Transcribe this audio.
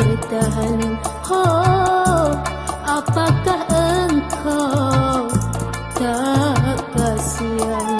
tak tertahan. Oh, apakah engkau tak kasihan?